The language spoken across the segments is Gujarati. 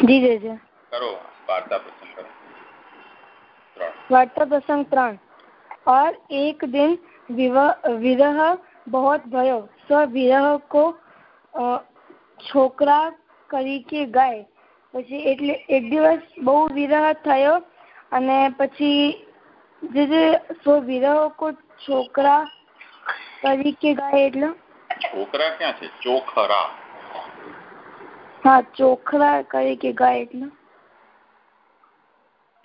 જી જી જી करो वार्ता प्रसंग करो वार्ता प्रसंग ત્રણ और एक दिन विरह बहुत भयो स विरह को છોકરા તરીકે ગાય પછી એટલે એક દિવસ બહુ વિરહ થયો અને પછી જે જે સો વિરહ કો છોકરા તરીકે ગાય એટલે છોકરા ક્યાં છે ચોખરા હા ચોખરા કે ગાય એટલે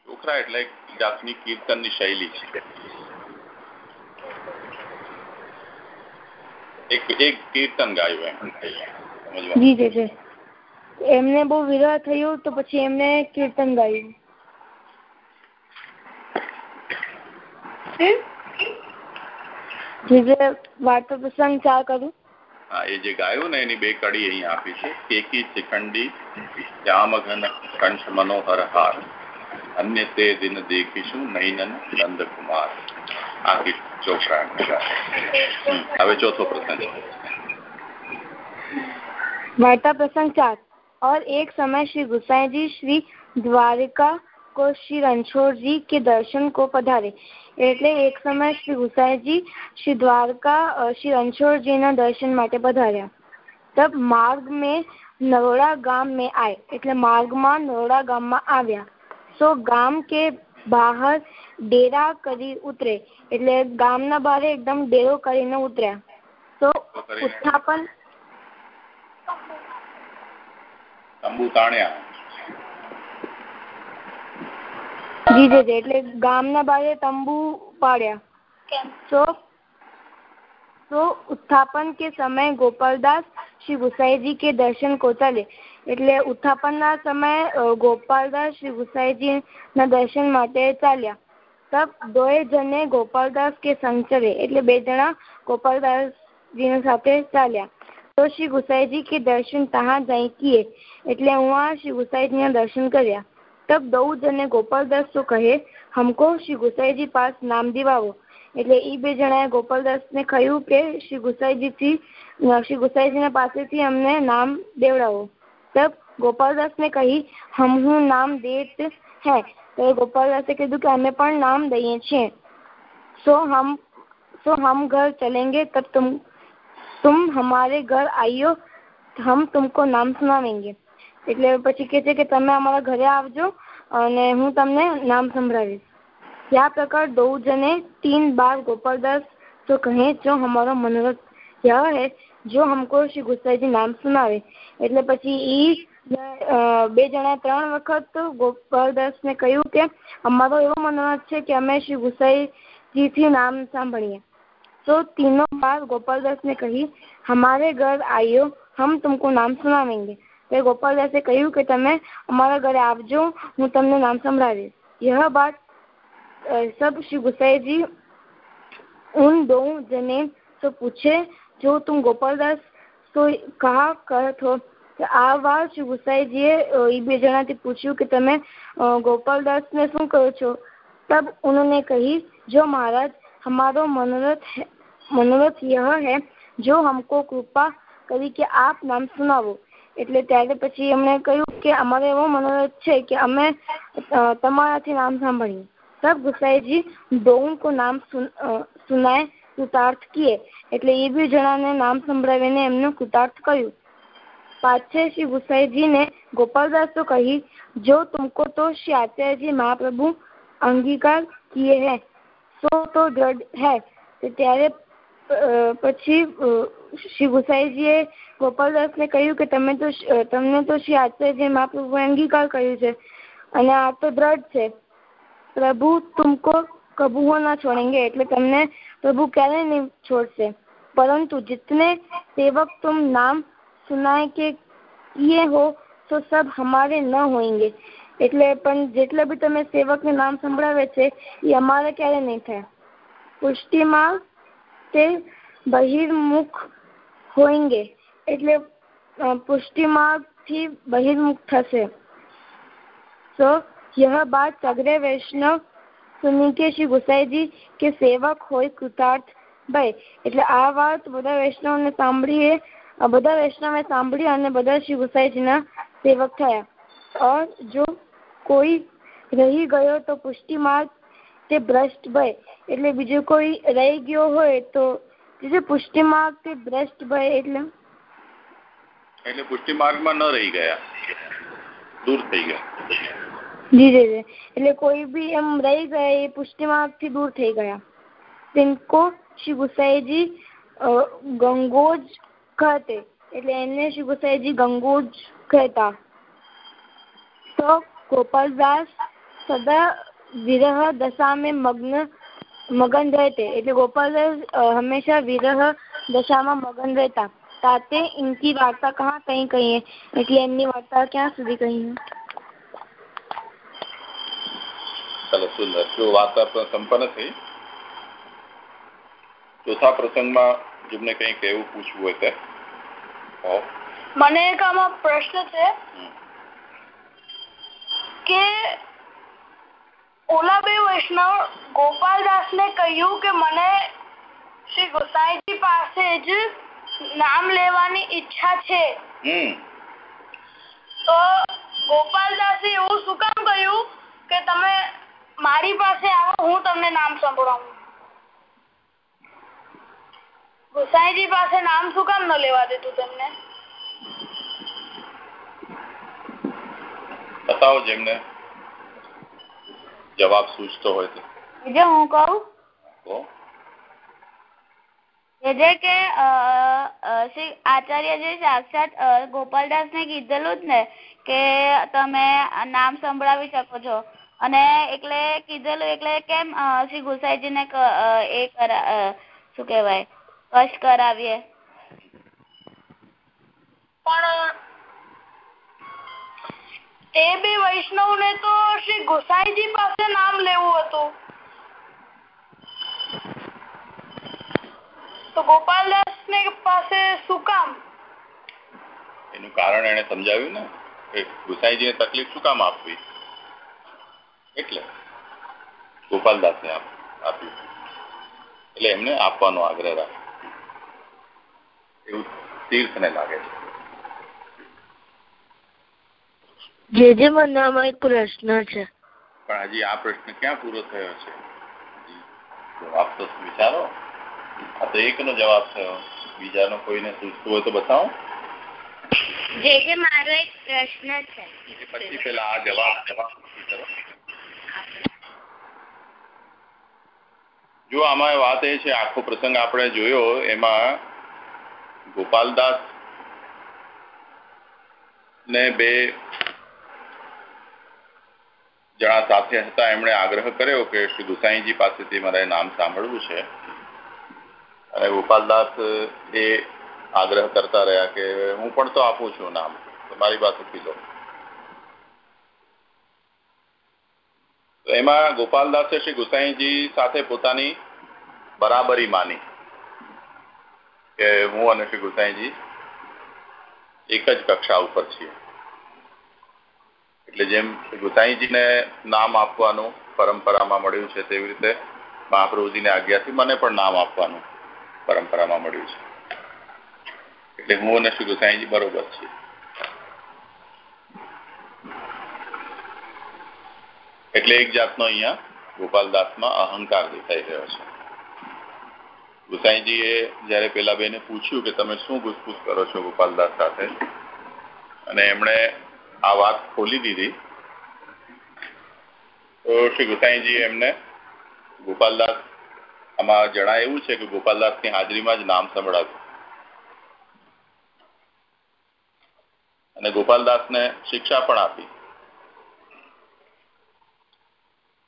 ચોખરા એટલે એક જાતની કીર્તનની શૈલી છે. એક એક કીર્તન ગાયું એમ જી જી જી. એમને બહુ વિરહ થયો તો પછી એમને કીર્તન ગાયું. જી જે વાર્તા પ્રસંગ ચા કરું? હા એ જે ગાયું ને એની બે કડી અહીં આપી છે કેકી શિખંડી શ્યામઘન કંઠ મનોહર હાર અન્ય તે દિન દેખીશું નૈનન નંદકુમાર આખી ચોખરા હવે ચોથો પ્રસંગ वार्ता प्रसंग चार और एक समय श्री गुसाई जी श्री द्वारिका ઠાકોર શ્રી રણછોડજી કે દર્શન કો પધારે એટલે એક સમય શ્રી ગુસાઈજી શ્રી દ્વારકા શ્રી રણછોડજીના દર્શન માટે પધાર્યા। તબ માર્ગ મેં નરોડા ગામ મેં આય એટલે માર્ગમાં નરોડા ગામમાં આવ્યા। સો ગામ કે બહાર ડેરા કરી ઉતરે એટલે ગામના બહાર એકદમ ડેરો કરીને ઉતર્યા। તો ઉત્થાપન તંબુ તાણ્યા. જીજે છે એટલે ગામના બાએ તંબુ પાડ્યા. તો તો ઉત્થાપન કે સમય ગોપાલદાસ શ્રી ગુસાઈજી કે દર્શન કોતલે. એટલે ઉત્થાપન ઉત્થાપનના સમયે ગોપાલદાસ શ્રી ગુસાઈજી ના દર્શન માટે ચાલ્યા. તબ દોએ જને ગોપાલદાસ કે સંચરે એટલે બે જણા ગોપાલદાસજીની સાથે ચાલ્યા. તો શ્રી ગુસાઈજી કે દર્શન તહા જઈ કીએ એટલે હું આ શ્રી ગુસાઈજીના દર્શન કર્યા. તબ દો જને ગોપાલદાસ તો કહે हमको શ્રી ગુસાઈજી પાસ નામ દિવાવો એટલે એ બે જણાએ ગોપાલદાસ ને કહ્યું કે શ્રી ગુસાઈજી થી શ્રી ગુસાઈજી ના પાસેથી અમને નામ દેવડાવો તબ ગોપાલદાસ ને કહી હમ હું નામ દેત હૈ તો ગોપાલદાસે કીધું કે અમે પણ નામ દઈએ છીએ સો હમ સો હમ ઘર ચલેંગે તબ तुम तुम हमारे घर आइयो हम तुमको नाम सुनावेंगे એટલે પછી કે છે કે તમે અમારા ઘરે આવજો અને હું તમને નામ સંભળાવીશ क्या प्रकार दो जने तीन बार गोपालदास तो कहे जो हमारा मनोरथ यह है जो हमको श्री ગુસાઈજી નામ સુનાવે એટલે પછી ઈ બે જણા ત્રણ વખત ગોપાલદાસ ને કહ્યું કે અમારો એવો મનોરથ છે કે અમે શ્રી ગુસાઈજી થી નામ સાંભળીએ तो तीनों बार गोपालदास ने कही हमारे घर आइयो हम तुमको नाम सुनावेंगे તો ગોપાલદાસે કહ્યું કે તમે અમારા ઘરે આવજો હું તમને નામ સંભળાવીશ यह बात सब श्री गुसाई जी उन दो जने तो पूछे जो तुम गोपालदास तो कहा करत हो આ વાત શ્રી ગુસાઈજીએ એ બે જણાથી પૂછ્યું કે તમે गोपालदास ने શું કરો છો तब उन्होंने कही जो महाराज हमारो मनोरथ है मनोरथ यह है जो हमको कृपा કરી કે આપ નામ સુનાવો એટલે ત્યારે પછી એમણે કહ્યું કે અમારો એવો મનોરથ છે કે અમે તમારાથી નામ સાંભળીએ. તબ ગુસાઈ જી કો નામ સુનાય, કૃતાર્થ કિયે એટલે એ બી જણાને નામ સંભળાવીને એમનું કૃતાર્થ કહ્યું. પાછે શ્રી ગુસાઈજીને ગોપાલદાસ તો કહી, જો તુમકો તો શ્રી આચાર્યજી મહાપ્રભુ અંગીકાર કીએ હે તો તો દ્રઢ હૈ. ત્યારે પછી શ્રી ગુસાઈજીએ ગોપાલદાસને કહ્યું કે તમે તો તમને તો શ્રી આચાર્યજી મહાપ્રભુ અંગીકાર કર્યું છે અને આ તો દ્રઢ છે. પ્રભુ તુમકો કબૂઓ ના છોડેંગે એટલે તમને પ્રભુ ક્યારે નહીં છોડશે. પરંતુ જીતને સેવક તુમ નામ સુનાય કે કિએ હો, તો સબ હમારે ન હોયંગે. એટલે પણ જેટલા બી તમે સેવકને નામ સંભળાવે છે, એ અમારે ક્યારે નહીં થાય. પુષ્ટિમાં તે બહિર્મુખ હોયંગે. એટલે પુષ્ટિમાર્ગ થી બહિર્મુખ થશે તો यह बात सगरे वैष्णव સુની કે શ્રી ગુસાઈજી કે સેવક હોય કૃતાર્થ ભાઈ એટલે આ વાત બધા વૈષ્ણવ ને સાંભળીએ બધા વૈષ્ણવે સાંભળી અને બધા શ્રી ગુસાઈજી ના સેવક થયા और જો કોઈ રહી ગયો તો પુષ્ટિ માર્ગ તે ભ્રષ્ટ ભય એટલે બીજો કોઈ રહી ગયો હોય તો જે પુષ્ટિ માર્ગ તે ભ્રષ્ટ ભય એટલે એટલે પુષ્ટિ માર્ગમાં ન રહી ગયા. દૂર થઈ ગયા. જી જી જી. એટલે કોઈ ભી એમ રહી ગયા એ પુષ્ટિ માર્ગથી દૂર થઈ ગયા. તિનકો શ્રી ગુસાઈજી ગંગોજ કહેતે એટલે એને શ્રી ગુસાઈજી ગંગોજ કહેતા. તો ગોપાલદાસ સદા વિરહ દશામાં મગ્ન, મગન રહેતે. એટલે ગોપાલદાસ હંમેશા વિરહ દશામાં મગન રહેતા. તાતે ઇનકી વાર્તા કહા કहीं કહીએ એટલે એમની વાર્તા ક્યાં સુધી કહી ચાલો સુંદર જો વાર્તા સંપન્ન થઈ ચોથા પ્રસંગમાં જેમને કંઈ કહેવું પૂછવું હોય તે મને એક આમાં પ્રશ્ન છે કે ઓલા બે વૈષ્ણવ ગોપાલદાસ ને કહ્યું કે મને શ્રી ગોસાઈજી પાસે જ નામ લેવાની ઈચ્છા છે. તો ગોપાલદાસે એવું શું કામ કહ્યું કે તમે મારી પાસે આવો હું તમને નામ સંભળાવું. ગોસાઈજી પાસે નામ શું કામ ન લેવા દેતું તમને? બતાવો જેમને જવાબ સૂચતો હોય તો. હું કહું? જે કે શ્રી આચાર્યજી સાક્ષાત ગોપાલદાસ ને કીધેલું જ ને કે તમે નામ સંભળાવી શકો છો. અને એટલે કીધેલું એટલે કેમ શ્રી ગુસાઈજી ને એ શું કેવાય કષ્ટ કરાવીએ? પણ એ બે વૈષ્ણવ ને તો શ્રી ગોસાઈજી પાસે નામ લેવું હતું. તો ગોપાલદાસ ને પાસે શું કામ? એનું કારણ એને સમજાવ્યું ને? કે ગુસાઈજી ને તકલીફ શું કામ આપવી? એટલે ગોપાલદાસે આપ્યું. એટલે એમને આપવાનો આગ્રહ રાખ્યો. એવું તીર્થને લાગે છે. જે જે મનમાં એક પ્રશ્ન છે. પણ હજી આ પ્રશ્ન ક્યાં પૂરો થયો છે? જવાબ તો વિચારો. આ તો એકનો જવાબ થયો. બીજાનો કોઈને પૂછતું હોય તો બતાવો. જે જે મારો એક પ્રશ્ન છે. પછી પેલા આ જવાબ જવાબ કરો. જો આમાં વાત એ છે આખો પ્રસંગ આપણે જોયો એમાં ગોપાલદાસ ને બે જણા સાથે હતા. એમણે આગ્રહ કર્યો કે શ્રી ગુસાઈજી પાસેથી મારે નામ સાંભળવું છે. અને ગોપાલદાસ એ આગ્રહ કરતા રહ્યા કે હું પણ તો આપું છું નામ. તમારી પાસેથી લો એમાં ગોપાલદાસે શ્રી ગુસાઈજી સાથે પોતાની બરાબરી માની કે હું અને શ્રી ગુસાઈજી એક જ કક્ષા ઉપર છીએ. એટલે જેમ ગુસાઈજીને નામ આપવાનું પરંપરામાં મળ્યું છે તેવી રીતે મહાપ્રભુજીની આજ્ઞાથી મને પણ નામ આપવાનું. પરંપરામાં મળ્યું છે. એટલે હું અને શ્રી ગુસાઈજી બરોબર છીએ એટલે એક જાતનો અહીંયા ગોપાલદાસમાં અહંકાર દેખાઈ રહ્યો છે. ગુસાઈજીએ જયારે પેલા બેને પૂછ્યું કે તમે શું ગુસપુસ કરો છો ગોપાલદાસ સાથે, અને એમણે આ વાત ખોલી દીધી, તો શ્રી ગુસાઈજી એમને ગોપાલદાસ આમાં જણાય એવું છે કે ગોપાલદાસની હાજરીમાં જ નામ સંભળાવ્યું. અને ગોપાલદાસને શિક્ષા પણ આપી.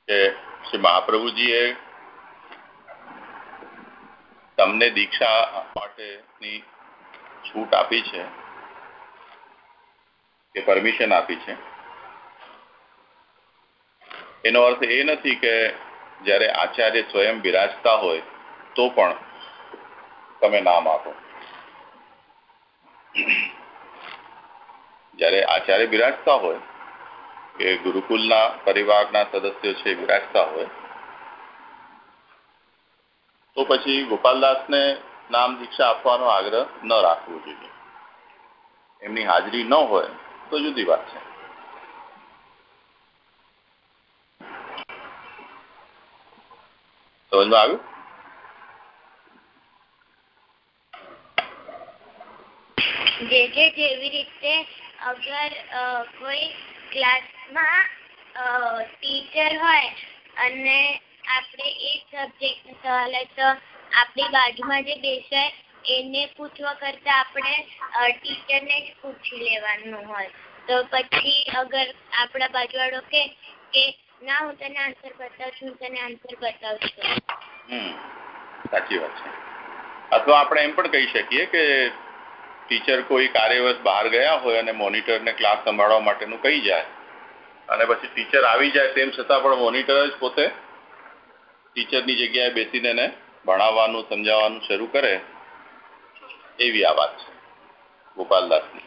કે શ્રી મહાપ્રભુજીએ તમને દીક્ષા માટેની છૂટ આપી છે, કે પરમિશન આપી છે. એનો અર્થ એ નથી કે જ્યારે આચાર્ય સ્વયં બિરાજતા હોય, તો પણ તમે નામ આપો. જ્યારે આચાર્ય બિરાજતા હોય, કે ગુરુકુલના પરિવારના સદસ્યો છે બિરાજતા હોય, તો પછી ગોપાલદાસને નામ દીક્ષા આપવાનો આગ્રહ ન રાખવો જોઈએ. એમની હાજરી ન હોય, તો જુદી વાત છે. સમજમાં આવ્યું જે જે જેવી રીતે અગર કોઈ ક્લાસમાં ટીચર હોય અને આપણે એક સબ્જેક્ટ સવાલ તો આપણી બાજુમાં જે બેસે એને પૂછવા કરતા આપણે ટીચરને જ પૂછી લેવાનું હોય. તો પછી અગર આપણા બાજુવાળો કે ના, હું તને આન્સર બતાવું છું તને આન્સર બતાવું છું સાચી વાત છે. અથવા આપણે એમ પણ કહી શકીએ કે ટીચર કોઈ કાર્યવશ બહાર ગયા હોય અને મોનિટરને ક્લાસ સંભાળવા માટેનું કહી જાય અને પછી ટીચર આવી જાય તેમ છતાં પણ મોનિટર જ પોતે ટીચરની જગ્યાએ બેસીને એને ભણાવવાનું, સમજાવવાનું શરૂ કરે, એવી આ વાત છે. ગોપાલદાસની.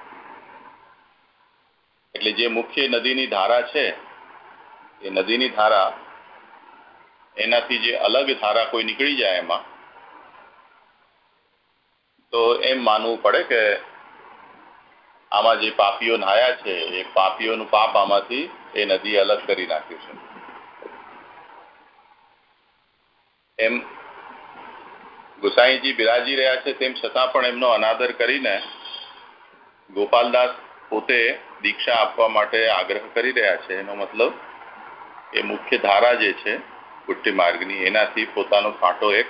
એટલે જે મુખ્ય નદીની ધારા છે, એ નદીની ધારા એનાથી જે અલગ ધારા કોઈ નીકળી જાય એમાં, તો એમ માનવું પડે કે આમાં જે પાપીઓ નાયા છે, એ પાપીઓનું પાપ આમાંથી એ નદી અલગ કરી નાખ્યું છે. એમ ગુસાઈજી બિરાજી રહ્યા છે તેમ છતાં પણ એમનો અનાદર કરીને ગોપાલદાસ પોતે દીક્ષા આપવા માટે આગ્રહ કરી રહ્યા છે. એનો મતલબ એ મુખ્ય ધારા જે છે પુટ્ટી માર્ગની, એનાથી પોતાનો ફાંટો એક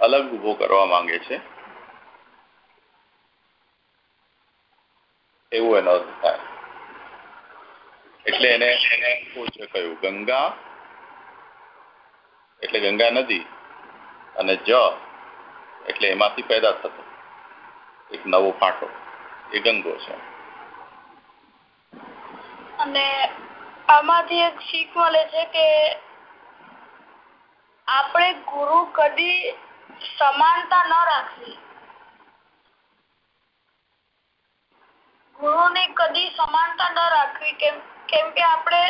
અલગ ઊભો કરવા માંગે છે. એવું એનો અર્થ થાય. એટલે એને એને કહ્યું, ગંગા. એટલે ગંગા નદી અને જ એટલે એમાંથી પેદા થતો એક નવો ફાંટો. એ ગંગો છે. અને આમાંથી એક શીખ મળે છે કે આપણે ગુરુ કદી સમાનતા ન રાખવી. ગુરુની કદી સમાનતા ન રાખવી કેમ કેમ કે આપણે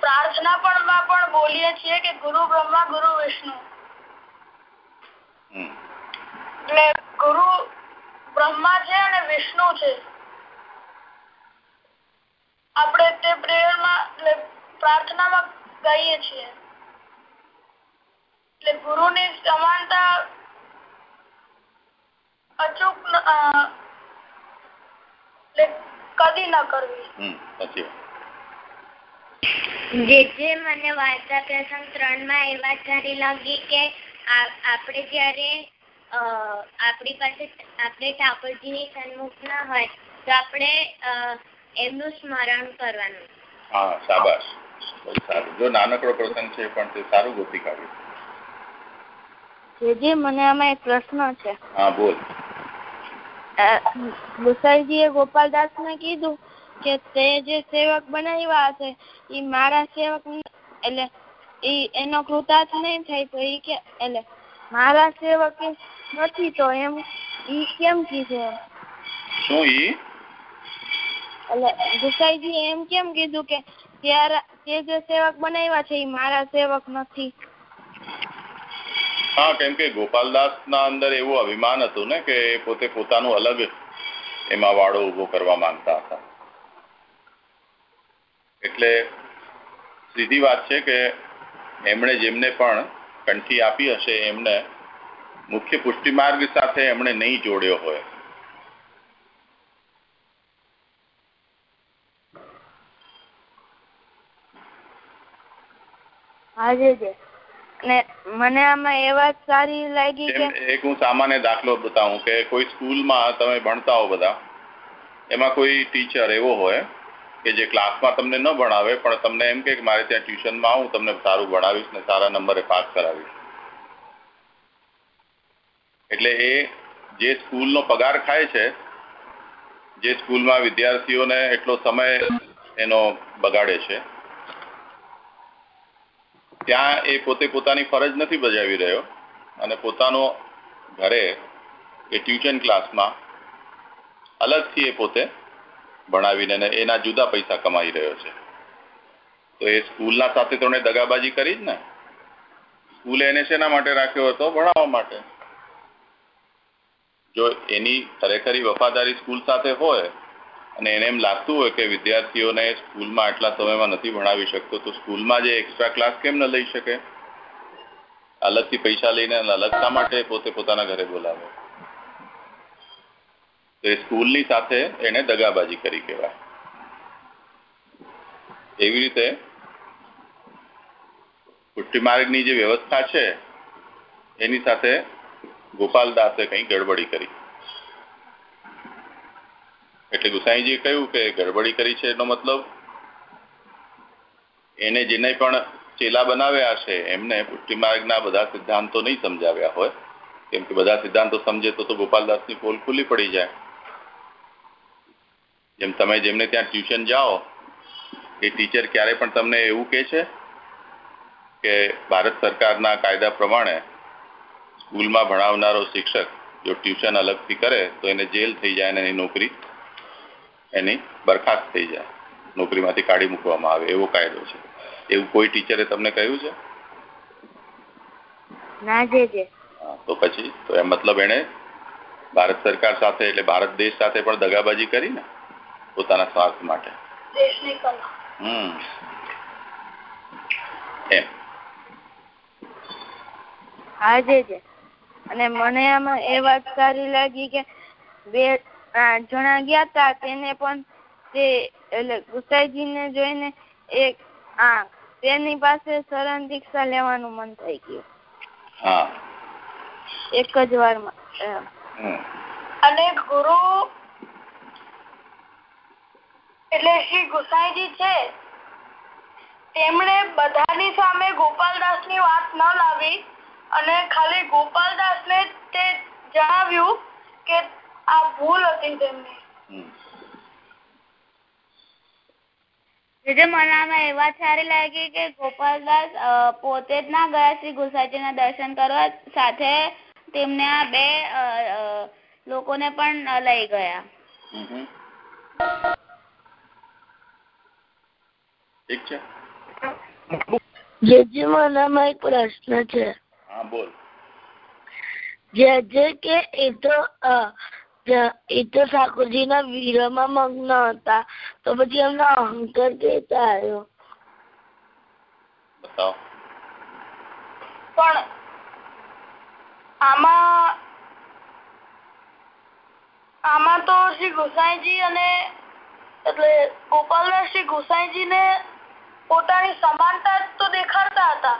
પ્રાર્થના પણ માં પણ બોલીએ છીએ કે ગુરુ બ્રહ્મા ગુરુ વિષ્ણુ. એટલે ગુરુ બ્રહ્મા છે અને વિષ્ણુ છે. આપણે તે પ્રેયરમાં એટલે પ્રાર્થનામાં ગાઈએ છીએ. એટલે ગુરુની સમાનતા અચૂક કદી ન કરવી. જે જે મને વાર્તા પ્રસંગ ત્રણમાં એ વાત સારી લાગી કે આપણે જયારે આપણી પાસે આપણે ઠાકોરજીની સન્મુખ ના હોય તો આપણે એમનું સ્મરણ કરવાનું. હા શાબાશ. બહુ સારું. જો નાનકડો પ્રસંગ છે પણ તે સારું ગોતી કાઢ્યું. જે મને આમાં એક પ્રશ્ન છે. હા બોલ. ગુસાઈજી એ ગોપાલદાસ ને કીધું કે તે જે સેવક બનાવ્યા હશે એ મારા સેવક એટલે એનો કૃતાર્થ નહીં થાય તો એ કે એટલે મારા સેવક નથી તો એમ ઈ કેમ કીધું એમ? શું ઈ? એટલે ગુસાઈજી એમ કેમ કીધું કે ત્યારે તે જે સેવક બનાવ્યા છે એ મારા સેવક નથી. હા કેમ કે ગોપાલદાસ ના અંદર એવું અભિમાન હતું ને કે પોતે પોતાનું અલગ એમાં વાળો ઊભો કરવા માંગતા હતા. એટલે સીધી વાત છે કે એમણે જેમને પણ કંઠી આપી હશે એમને મુખ્ય પુષ્ટિ માર્ગ સાથે એમણે નહીં જોડ્યો હોય. હાજે છે મને આમાં એ વાત સારી લાગી કે એક હું સામાન્ય દાખલો બતાવું કે કોઈ સ્કૂલમાં તમે ભણતા હો બધા એમાં કોઈ ટીચર એવો હોય કે જે ક્લાસમાં તમને ન ભણાવે પણ તમને એમ કે મારે ત્યાં ટ્યુશનમાં આવું તમને સારું ભણાવીશ ને સારા નંબરે પાસ કરાવીશ. એટલે એ જે સ્કૂલનો પગાર ખાય છે, જે સ્કૂલમાં વિદ્યાર્થીઓને એટલો સમય એનો બગાડે છે, ત્યાં એ પોતે પોતાની ફરજ નથી બજાવી રહ્યો અને પોતાનો ઘરે એ ટ્યુશન ક્લાસમાં અલગથી એ પોતે ભણાવીને એના જુદા પૈસા કમાઈ રહ્યો છે. તો એ સ્કૂલના સાથે તો દગાબાજી કરી જ ને. સ્કૂલે એને શેના માટે રાખ્યો હતો? ભણાવવા માટે. જો એની ખરેખરી વફાદારી સ્કૂલ સાથે હોય અને એને એમ લાગતું હોય કે વિદ્યાર્થીઓને સ્કૂલમાં આટલા સમયમાં નથી ભણાવી શકતો, તો સ્કૂલમાં જે એક્સ્ટ્રા ક્લાસ કેમ ન લઈ શકે? અલગથી પૈસા લઈને અલગ શા માટે પોતે પોતાના ઘરે બોલાવે? તો એ સ્કૂલની સાથે એને દગાબાજી કરી કહેવાય. એવી રીતે પુષ્ટિમાર્ગની જે વ્યવસ્થા છે, એની સાથે ગોપાલદાસે કંઈ ગડબડી કરી. એટલે ગુસાઈજીએ કહ્યું કે ગડબડી કરી છે એનો મતલબ? એને જેને પણ ચેલા બનાવ્યા છે, એમને પુષ્ટિમાર્ગના બધા સિદ્ધાંતો નહીં સમજાવ્યા હોય. કેમ કે બધા સિદ્ધાંતો સમજે તો તો ગોપાલદાસની પોલ ખુલ્લી પડી જાય. જેમ તમે જેમને ત્યાં ટ્યુશન જાઓ, એ ટીચર ક્યારે પણ તમને એવું કહે છે કે ભારત સરકારના કાયદા પ્રમાણે સ્કૂલમાં ભણાવનારો શિક્ષક જો ટ્યુશન અલગથી કરે તો એને જેલ થઈ જાય અને એની નોકરી એની બરખાસ્ત થઈ જાય. નોકરીમાંથી કાઢી મૂકવામાં આવે એવો કાયદો છે. એવું કોઈ ટીચરે તમને કહ્યું છે? ના જે તો પછી તો એ મતલબ એને ભારત સરકાર સાથે એટલે ભારત દેશ સાથે પણ દગાબાજી કરી ને પોતાના સ્વાર્થ માટે? હમ. એમ. હા જે છે અને મને આમાં એ વાત સારી લાગી કે બે જણા ગયા હતા તેને પણ તે એટલે ગુસાઈજીને જોઈને એક આ તેની પાસે શરણ દીક્ષા લેવાનું મન થઈ ગયું. હા. એક જ વારમાં અને ગુરુ એટલે શ્રી ગુસાઈજી છે તેમણે બધાની સામે ગોપાલદાસની વાત ન લાવી. અને ખાલી ગોપાલદાસને તે જણાવ્યું કે આ ભૂલ હતી તેમની. જે મને આમાં એ વાત સારી લાગી કે ગોપાલદાસ પોતે જ ના ગયા શ્રી ગુસાઈજીના દર્શન કરવા સાથે તેમને આ બે લોકોને પણ લઈ ગયા. ઠીક છે. જેજી મનામાં એક પ્રશ્ન છે હા બોલ. જે જે કે એ તો એ તો ઠાકોરજીના વીરમાં મગ્ન હતા. તો પછી એમનો અહંકાર કેતા આવ્યો? બતાવો. પણ આમાં આમાં તો શ્રી ગોસાઈજી અને એટલે ગોપાલદાસ શ્રી ગોસાઈજી ને પોતાની સમાનતા તો દેખાડતા હતા.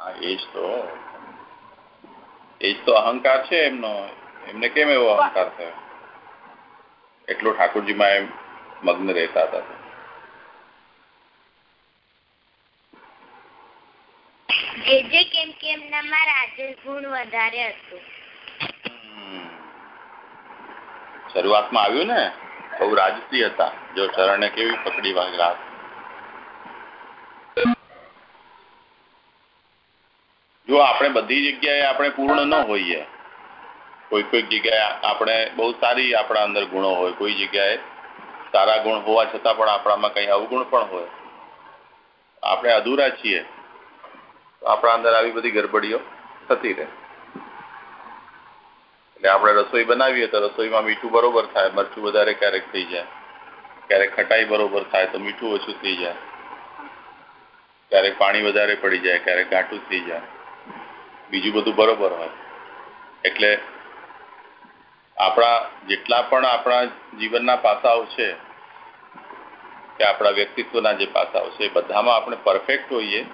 હા એ જ તો. એ જ તો અહંકાર છે એમનો. એમને કેમ એવો અહંકાર થયો? એટલો ઠાકોરજીમાં એમ મગ્ન રહેતા હતા. જે જે કેમ કે એમનામાં રાજસ ગુણ વધારે હતું. શરૂઆતમાં આવ્યું ને? બહુ રાજસી હતા. જો શરણે કેવી પકડી રાત જો આપણે બધી જગ્યાએ આપણે પૂર્ણ ન હોઈએ, કોઈ કોઈક જગ્યાએ આપણે બહુ સારી આપણા અંદર ગુણો હોય, કોઈ જગ્યાએ સારા ગુણ હોવા છતાં પણ આપણામાં કંઈ અવગુણ પણ હોય. આપણે અધૂરા છીએ. આપણા અંદર આવી બધી ગરબડીઓ થતી રહે. એટલે આપણે રસોઈ બનાવીએ તો રસોઈમાં મીઠું બરોબર થાય, મરચું વધારે ક્યારેક થઈ જાય. ક્યારેક ખટાઈ બરોબર થાય તો મીઠું ઓછું થઈ જાય. ક્યારેક પાણી વધારે પડી જાય, ક્યારેક ઘાટું થઈ જાય. બીજું બધું બરોબર હોય. એટલે આપણા જેટલા પણ આપણા જીવનના પાસાઓ છે, કે આપણા વ્યક્તિત્વના જે પાસાઓ છે, એ બધામાં આપણે પરફેક્ટ હોઈએ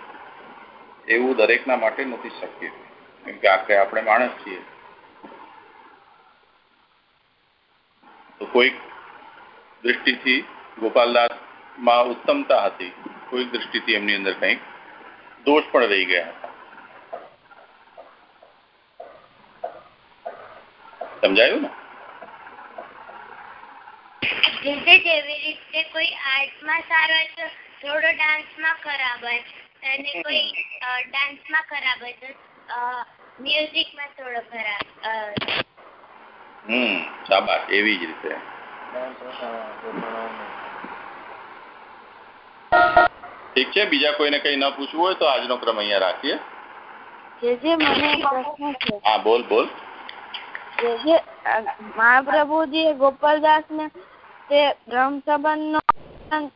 એવું દરેકના માટે નથી શક્ય. કેમ કે આખરે આપણે માણસ છીએ. તો કોઈક દ્રષ્ટિથી ગોપાલદાસમાં ઉત્તમતા હતી, કોઈક દ્રષ્ટિથી એમની અંદર કંઈક દોષ પણ રહી ગયા હતા સમજાયું ને? જે જેવી રીતે કોઈ આર્ટમાં સારો હોય થોડો ડાન્સમાં ખરાબ હોય. અને કોઈ ડાન્સમાં ખરાબ હોય તો મ્યુઝિકમાં થોડો ખરાબ હમ શાબાશ એવી જ રીતે. ઠીક છે બીજા કોઈને કઈ ન પૂછવું હોય તો આજનો ક્રમ અહીંયા રાખીએ. જે જે મને પ્રશ્ન છે. હા બોલ બોલ. જે જે ગોપાલદાસ ને તે બ્રહ્મ સંબંધનો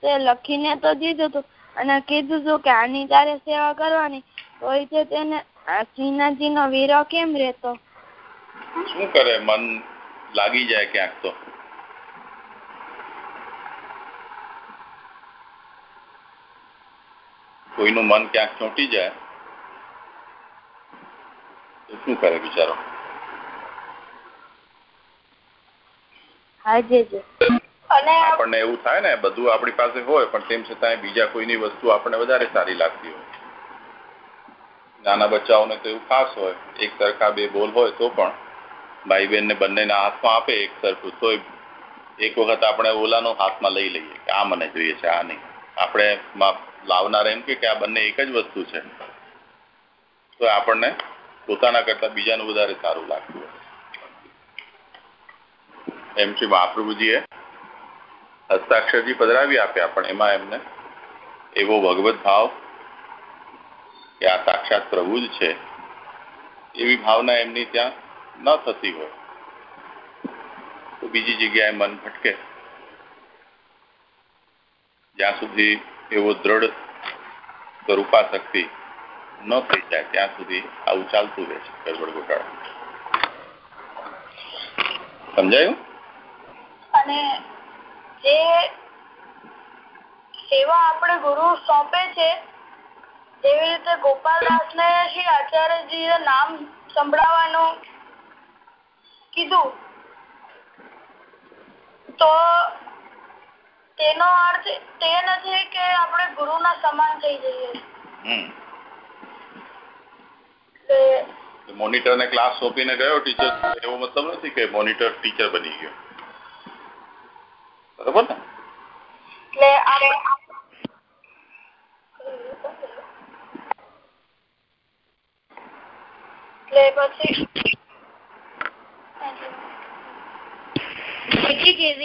તે લખીને તો દીધું હતું અને કીધું હતું કે આની તારે સેવા કરવાની, તોય તે તેને શ્રીનાથજીનો વીરો કેમ રહેતો? શું કરે મન લાગી જાય ક્યાંક તો? કોઈનું મન ક્યાંક ચોંટી જાય? તો શું કરે બિચારો હા જે જે અને આપણને એવું થાય ને બધું આપણી પાસે હોય પણ તેમ છતાં બીજા કોઈની વસ્તુ આપણને વધારે સારી લાગતી હોય. નાના બચ્ચાઓને તો એવું ખાસ હોય એક સરખા બે બોલ હોય તો પણ ભાઈ બહેનને બંનેના હાથમાં આપે એક સરખું તો એક વખત આપણે ઓલાનો હાથમાં લઈ લઈએ કે આ મને જોઈએ છે આ નહીં. આપણે લાવનાર એમ કે આ બંને એક જ વસ્તુ છે. તો આપણને પોતાના કરતા બીજાનું વધારે સારું લાગતું હોય. એમ શ્રી મહાપ્રભુજીએ હસ્તાક્ષરજી પધરાવી આપ્યા, પણ એમાં એમને એવો ભગવત ભાવ કે આ સાક્ષાત પ્રભુ જ છે, એવી ભાવના એમની ત્યાં ન થતી હોય. તો બીજી જગ્યાએ મન ભટકે જ્યાં સુધી એવો દ્રઢ સ્વરૂપા શક્તિ ન થઈ જાય, ત્યાં સુધી આવું ચાલતું રહે છે ગરબડ ગોટાળા સમજાયું? અને જે સેવા આપણે ગુરુ સોંપે છે એવી રીતે ગોપાલદાસ ને શ્રી આચાર્યજીએ નામ સંભળાવવાનું કીધું. તો તેનો અર્થ તે નથી કે આપણે ગુરુ ના સમાન થઈ જઈએ. હમ. મોનિટર ને ક્લાસ સોંપીને ગયો ટીચર એવો મતલબ નથી કે મોનિટર ટીચર બની ગયો? બરોબર ને?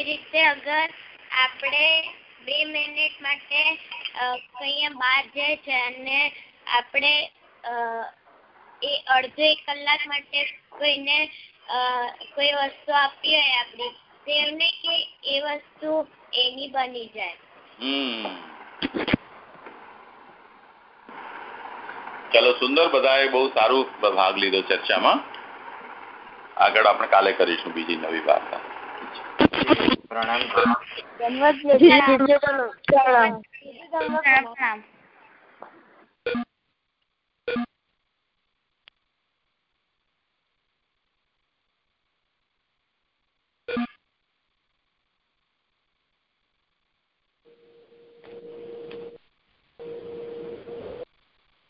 રીતે અગર આપણે બે મિનિટ માટે કઈ બહાર જાય છે અને આપણે એ અડધો કલાક માટે કોઈને કોઈ વસ્તુ આપી હોય આપણી તેમને કે એ વસ્તુ એની બની જાય હમ ચલો સુંદર બધાએ બહુ સારું ભાગ લીધો ચર્ચામાં આગળ આપણે કાલે કરીશું બીજી નવી વાર્તા ધન્યવાદ જી, જી, જી, ચલો. પ્રણામ